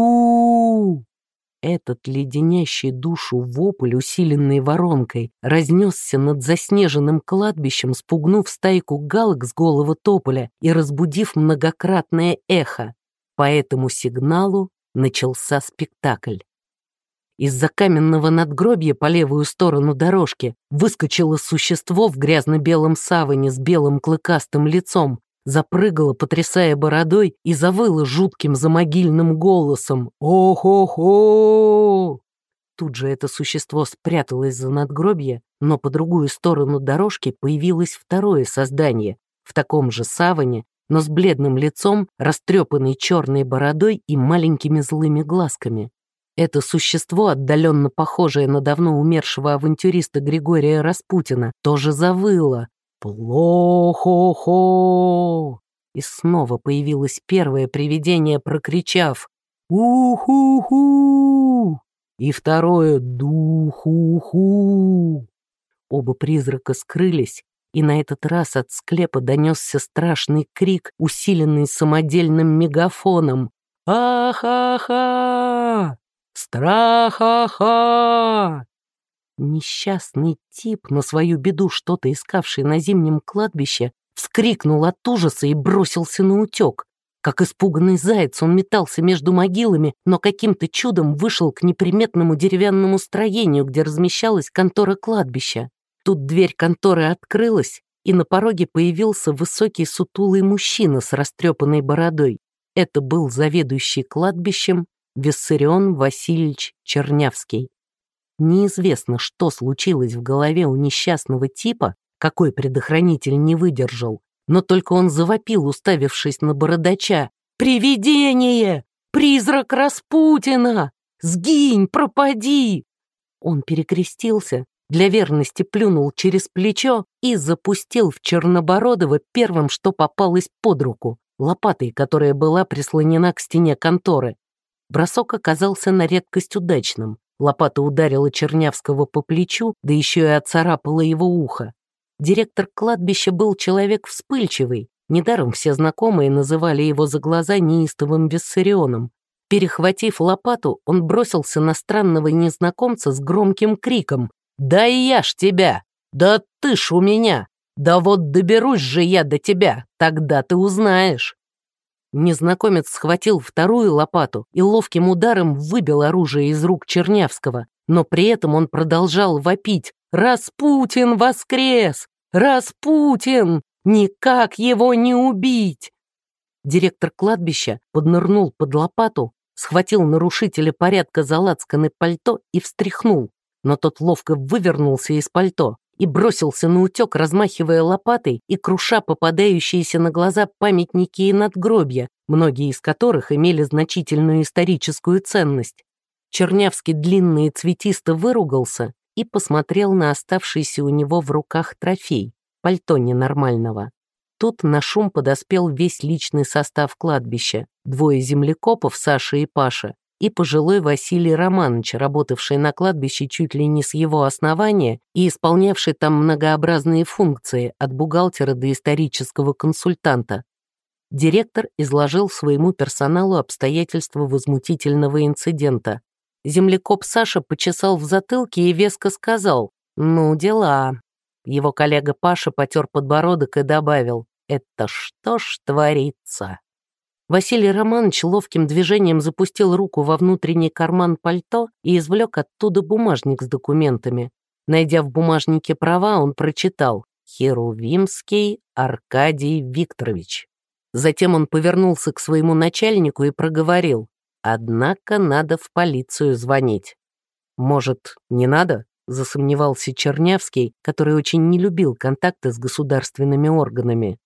Этот леденящий душу вопль, усиленный воронкой, разнесся над заснеженным кладбищем, спугнув стайку галок с голого тополя и разбудив многократное эхо. По этому сигналу начался спектакль. Из-за каменного надгробья по левую сторону дорожки выскочило существо в грязно-белом саване с белым клыкастым лицом, запрыгало, потрясая бородой, и завыло жутким замогильным голосом «Ох-ох-ох!». Тут же это существо спряталось за надгробье, но по другую сторону дорожки появилось второе создание, в таком же саване, но с бледным лицом, растрепанной черной бородой и маленькими злыми глазками. Это существо, отдаленно похожее на давно умершего авантюриста Григория Распутина, тоже завыло. «Плохо-хо!» И снова появилось первое привидение, прокричав «Уху-ху!» и второе «Духу-ху!». Оба призрака скрылись, и на этот раз от склепа донесся страшный крик, усиленный самодельным мегафоном. «Ахаха!» Страха-ха! Несчастный тип, на свою беду что-то искавший на зимнем кладбище, вскрикнул от ужаса и бросился на утек. Как испуганный заяц он метался между могилами, но каким-то чудом вышел к неприметному деревянному строению, где размещалась контора кладбища. Тут дверь конторы открылась, и на пороге появился высокий сутулый мужчина с растрепанной бородой. Это был заведующий кладбищем Виссарион Васильевич Чернявский. Неизвестно, что случилось в голове у несчастного типа, какой предохранитель не выдержал, но только он завопил, уставившись на бородача. «Привидение! Призрак Распутина! Сгинь, пропади!» Он перекрестился, для верности плюнул через плечо и запустил в Чернобородова первым, что попалось под руку, лопатой, которая была прислонена к стене конторы. Бросок оказался на редкость удачным. Лопата ударила Чернявского по плечу, да еще и отцарапала его ухо. Директор кладбища был человек вспыльчивый, Недаром все знакомые называли его за глаза неистовым Виссарионом. Перехватив лопату, он бросился на странного незнакомца с громким криком «Да и я ж тебя! Да ты ж у меня! Да вот доберусь же я до тебя, тогда ты узнаешь!» Незнакомец схватил вторую лопату и ловким ударом выбил оружие из рук Чернявского, но при этом он продолжал вопить «Распутин воскрес! Распутин! Никак его не убить!» Директор кладбища поднырнул под лопату, схватил нарушителя порядка за лацканы пальто и встряхнул, но тот ловко вывернулся из пальто и бросился на утек, размахивая лопатой и круша попадающиеся на глаза памятники и надгробья, многие из которых имели значительную историческую ценность. Чернявский длинно и цветисто выругался и посмотрел на оставшийся у него в руках трофей, пальто ненормального. Тут на шум подоспел весь личный состав кладбища, двое землекопов, Саша и Паша, и пожилой Василий Романович, работавший на кладбище чуть ли не с его основания и исполнявший там многообразные функции от бухгалтера до исторического консультанта. Директор изложил своему персоналу обстоятельства возмутительного инцидента. Землекоп Саша почесал в затылке и веско сказал «Ну, дела». Его коллега Паша потер подбородок и добавил «Это что ж творится?» Василий Романович ловким движением запустил руку во внутренний карман пальто и извлек оттуда бумажник с документами. Найдя в бумажнике права, он прочитал «Херувимский Аркадий Викторович». Затем он повернулся к своему начальнику и проговорил «Однако надо в полицию звонить». «Может, не надо?» засомневался Чернявский, который очень не любил контакты с государственными органами.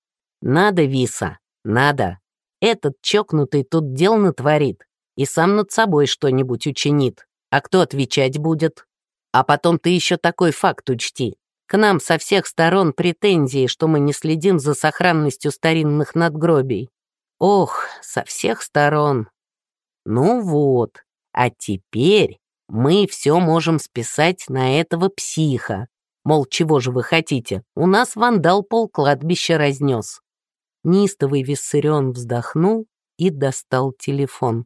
«Надо, Виса, надо. Этот чокнутый тут дел натворит и сам над собой что-нибудь учинит. А кто отвечать будет? А потом ты еще такой факт учти. К нам со всех сторон претензии, что мы не следим за сохранностью старинных надгробий. Ох, со всех сторон. Ну вот, а теперь мы все можем списать на этого психа. Мол, чего же вы хотите? У нас вандал пол кладбища разнес. Нистовый Виссарион вздохнул и достал телефон.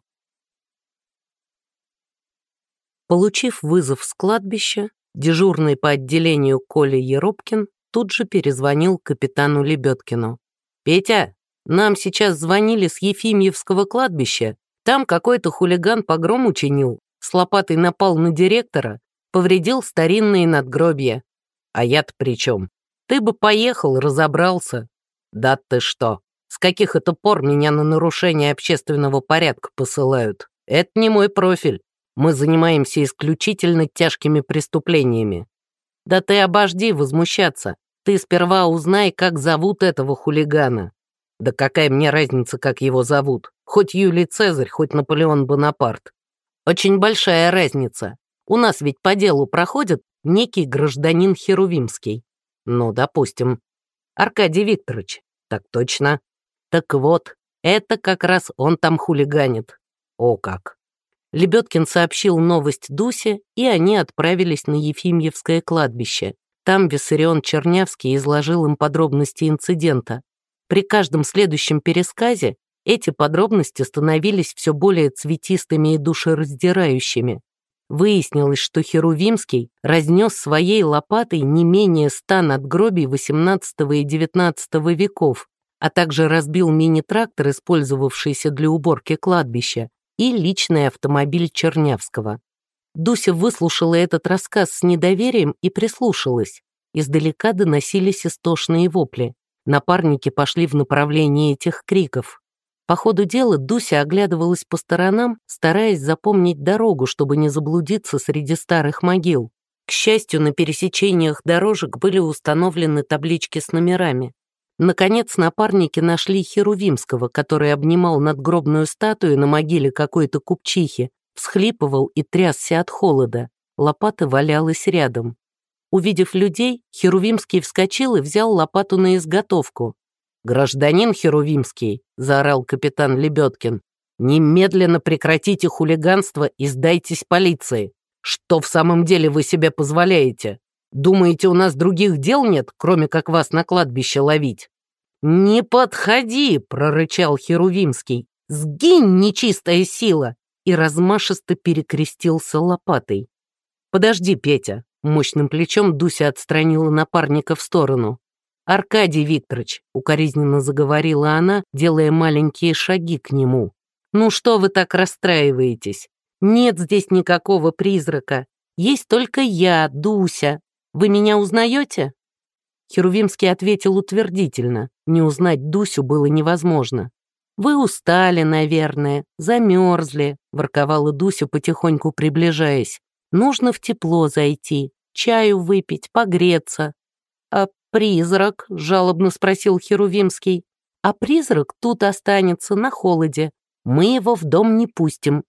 Получив вызов с кладбища, дежурный по отделению Коля Еропкин тут же перезвонил капитану Лебедкину. «Петя, нам сейчас звонили с Ефимьевского кладбища. Там какой-то хулиган погром учинил с лопатой напал на директора, повредил старинные надгробья. А я-то при чем? Ты бы поехал, разобрался. Да ты что? С каких это пор меня на нарушение общественного порядка посылают? Это не мой профиль. Мы занимаемся исключительно тяжкими преступлениями. Да ты обожди возмущаться. Ты сперва узнай, как зовут этого хулигана. Да какая мне разница, как его зовут? Хоть Юлий Цезарь, хоть Наполеон Бонапарт. Очень большая разница. У нас ведь по делу проходит некий гражданин Херувимский. Ну, допустим. Аркадий Викторович. Так точно. Так вот, это как раз он там хулиганит. О как. Лебедкин сообщил новость Дусе, и они отправились на Ефимьевское кладбище. Там Виссарион Чернявский изложил им подробности инцидента. При каждом следующем пересказе эти подробности становились все более цветистыми и душераздирающими. Выяснилось, что Херувимский разнес своей лопатой не менее ста надгробий XVIII и XIX веков, а также разбил мини-трактор, использовавшийся для уборки кладбища, и личный автомобиль Чернявского. Дуся выслушала этот рассказ с недоверием и прислушалась. Издалека доносились истошные вопли. Напарники пошли в направлении этих криков. По ходу дела Дуся оглядывалась по сторонам, стараясь запомнить дорогу, чтобы не заблудиться среди старых могил. К счастью, на пересечениях дорожек были установлены таблички с номерами. Наконец, напарники нашли Херувимского, который обнимал надгробную статую на могиле какой-то купчихи, всхлипывал и трясся от холода. Лопата валялась рядом. Увидев людей, Херувимский вскочил и взял лопату на изготовку. «Гражданин Херувимский», — заорал капитан Лебедкин, «немедленно прекратите хулиганство и сдайтесь полиции. Что в самом деле вы себе позволяете? Думаете, у нас других дел нет, кроме как вас на кладбище ловить?» «Не подходи!» — прорычал Херувимский. «Сгинь, нечистая сила!» и размашисто перекрестился лопатой. «Подожди, Петя!» — мощным плечом Дуся отстранила напарника в сторону. «Аркадий Викторович», — укоризненно заговорила она, делая маленькие шаги к нему. «Ну что вы так расстраиваетесь? Нет здесь никакого призрака. Есть только я, Дуся. Вы меня узнаете?» Херувимский ответил утвердительно. Не узнать Дусю было невозможно. «Вы устали, наверное, замерзли», — ворковала Дуся, потихоньку приближаясь. «Нужно в тепло зайти, чаю выпить, погреться». «А призрак?» — жалобно спросил Херувимский. «А призрак тут останется, на холоде. Мы его в дом не пустим,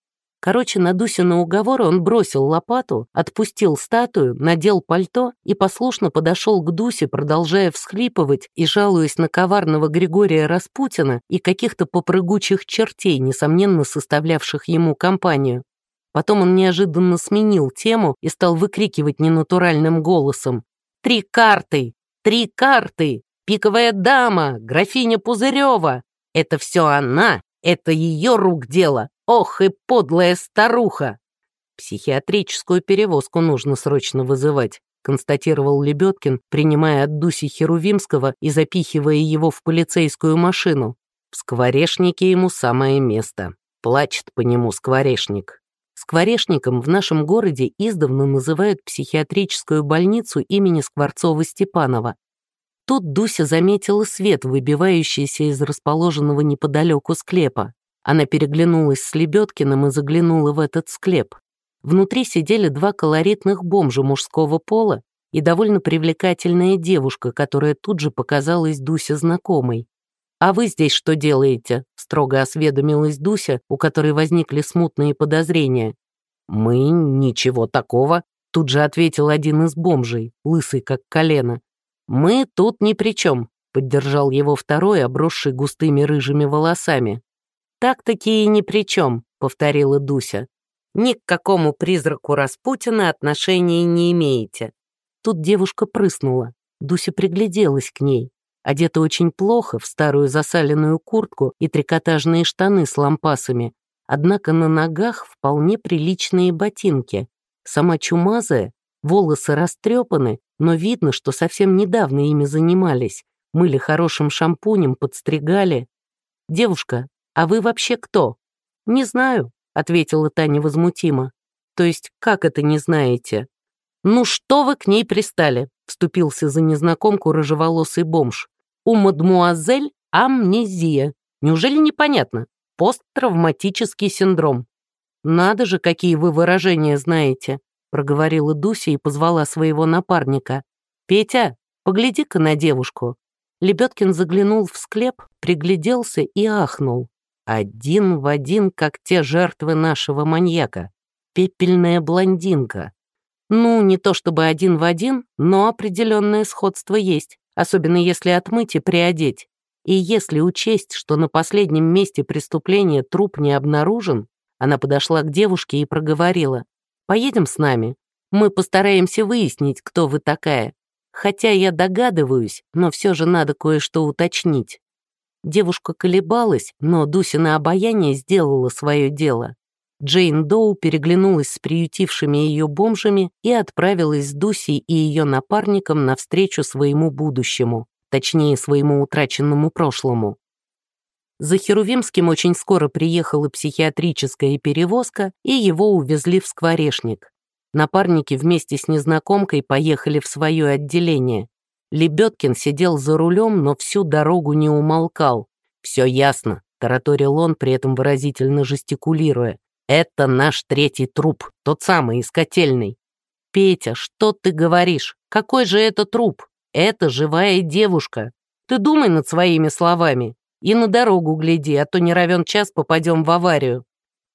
Короче, на Дусина уговор он бросил лопату, отпустил статую, надел пальто и послушно подошел к Дусе, продолжая всхлипывать и жалуясь на коварного Григория Распутина и каких-то попрыгучих чертей, несомненно составлявших ему компанию. Потом он неожиданно сменил тему и стал выкрикивать ненатуральным голосом. «Три карты! Три карты! Пиковая дама! Графиня Пузырева! Это все она! Это ее рук дело! Ох и подлая старуха! Психиатрическую перевозку нужно срочно вызывать, констатировал Лебедкин, принимая от Дуси Херувимского и запихивая его в полицейскую машину. В скворешнике ему самое место. Плачет по нему скворешник. Скворешником в нашем городе издавна называют психиатрическую больницу имени Скворцова-Степанова. Тут Дуся заметила свет, выбивающийся из расположенного неподалеку склепа. Она переглянулась с Лебедкиным и заглянула в этот склеп. Внутри сидели два колоритных бомжа мужского пола и довольно привлекательная девушка, которая тут же показалась Дусе знакомой. «А вы здесь что делаете?» — строго осведомилась Дуся, у которой возникли смутные подозрения. «Мы ничего такого», — тут же ответил один из бомжей, лысый как колено. «Мы тут ни при чем», — поддержал его второй, обросший густыми рыжими волосами. «Так-таки и ни при чем», — повторила Дуся. «Ни к какому призраку Распутина отношения не имеете». Тут девушка прыснула. Дуся пригляделась к ней. Одета очень плохо, в старую засаленную куртку и трикотажные штаны с лампасами, однако на ногах вполне приличные ботинки. Сама чумазая, волосы растрепаны, но видно, что совсем недавно ими занимались. Мыли хорошим шампунем, подстригали. «Девушка, «А вы вообще кто?» «Не знаю», — ответила Таня возмутимо. «То есть как это не знаете?» «Ну что вы к ней пристали?» — вступился за незнакомку рыжеволосый бомж. «У мадмуазель амнезия. Неужели непонятно? Посттравматический синдром». «Надо же, какие вы выражения знаете», — проговорила Дуся и позвала своего напарника. «Петя, погляди-ка на девушку». Лебедкин заглянул в склеп, пригляделся и ахнул. Один в один, как те жертвы нашего маньяка. Пепельная блондинка. Ну, не то чтобы один в один, но определенное сходство есть, особенно если отмыть и приодеть. И если учесть, что на последнем месте преступления труп не обнаружен, она подошла к девушке и проговорила. «Поедем с нами. Мы постараемся выяснить, кто вы такая. Хотя я догадываюсь, но все же надо кое-что уточнить». Девушка колебалась, но Дусина обаяние сделало свое дело. Джейн Доу переглянулась с приютившими ее бомжами и отправилась с Дусей и ее напарником навстречу своему будущему, точнее, своему утраченному прошлому. За Херувимским очень скоро приехала психиатрическая перевозка, и его увезли в скворечник. Напарники вместе с незнакомкой поехали в свое отделение. Лебедкин сидел за рулем, но всю дорогу не умолкал. «Все ясно», — тараторил он, при этом выразительно жестикулируя. «Это наш третий труп, тот самый, из котельной». «Петя, что ты говоришь? Какой же это труп? Это живая девушка. Ты думай над своими словами и на дорогу гляди, а то не равен час попадем в аварию».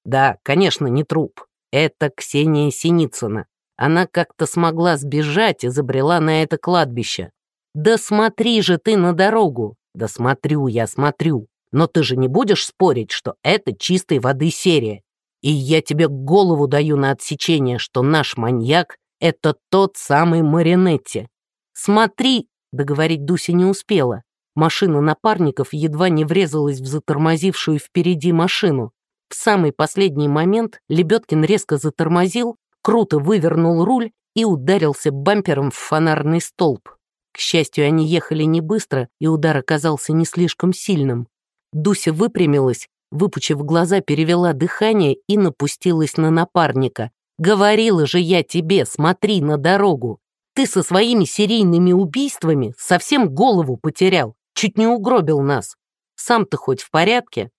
«Да, конечно, не труп. Это Ксения Синицына. Она как-то смогла сбежать и забрела на это кладбище. «Да смотри же ты на дорогу!» «Да смотрю я, смотрю. Но ты же не будешь спорить, что это чистой воды серия. И я тебе голову даю на отсечение, что наш маньяк — это тот самый Маринетти. Смотри!» — договорить Дуся не успела. Машина напарников едва не врезалась в затормозившую впереди машину. В самый последний момент Лебедкин резко затормозил, круто вывернул руль и ударился бампером в фонарный столб. К счастью, они ехали не быстро, и удар оказался не слишком сильным. Дуся выпрямилась, выпучив глаза, перевела дыхание и напустилась на напарника. «Говорила же я тебе, смотри на дорогу! Ты со своими серийными убийствами совсем голову потерял, чуть не угробил нас. Сам ты хоть в порядке?»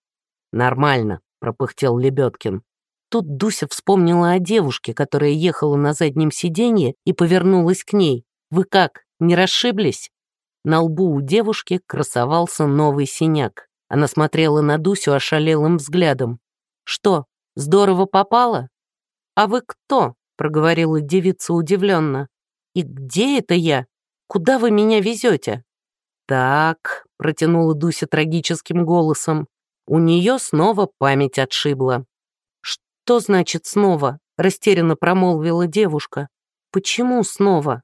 «Нормально», — пропыхтел Лебедкин. Тут Дуся вспомнила о девушке, которая ехала на заднем сиденье и повернулась к ней. «Вы как, не расшиблись?» На лбу у девушки красовался новый синяк. Она смотрела на Дусю ошалелым взглядом. «Что, здорово попало?» «А вы кто?» — проговорила девица удивленно. «И где это я? Куда вы меня везете?» «Так», — протянула Дуся трагическим голосом, у нее снова память отшибла. «Что значит снова?» — растерянно промолвила девушка. «Почему снова?»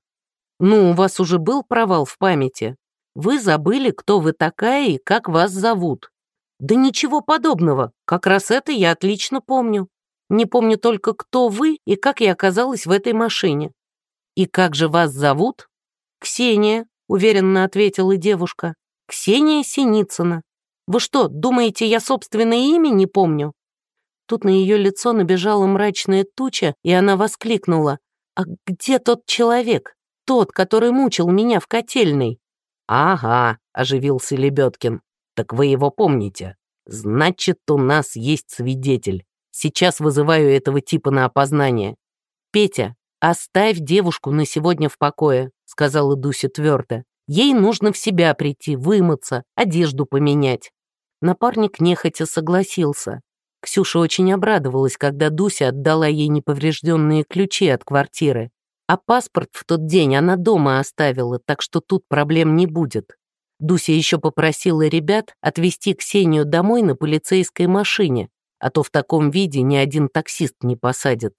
«Ну, у вас уже был провал в памяти. Вы забыли, кто вы такая и как вас зовут». «Да ничего подобного. Как раз это я отлично помню. Не помню только, кто вы и как я оказалась в этой машине». «И как же вас зовут?» «Ксения», — уверенно ответила девушка. «Ксения Синицына. Вы что, думаете, я собственное имя не помню?» Тут на ее лицо набежала мрачная туча, и она воскликнула. «А где тот человек? Тот, который мучил меня в котельной?» «Ага», — оживился Лебедкин. «Так вы его помните? Значит, у нас есть свидетель. Сейчас вызываю этого типа на опознание». «Петя, оставь девушку на сегодня в покое», — сказала Дуся твердо. «Ей нужно в себя прийти, вымыться, одежду поменять». Напарник нехотя согласился. Ксюша очень обрадовалась, когда Дуся отдала ей неповрежденные ключи от квартиры. А паспорт в тот день она дома оставила, так что тут проблем не будет. Дуся еще попросила ребят отвезти Ксению домой на полицейской машине, а то в таком виде ни один таксист не посадит.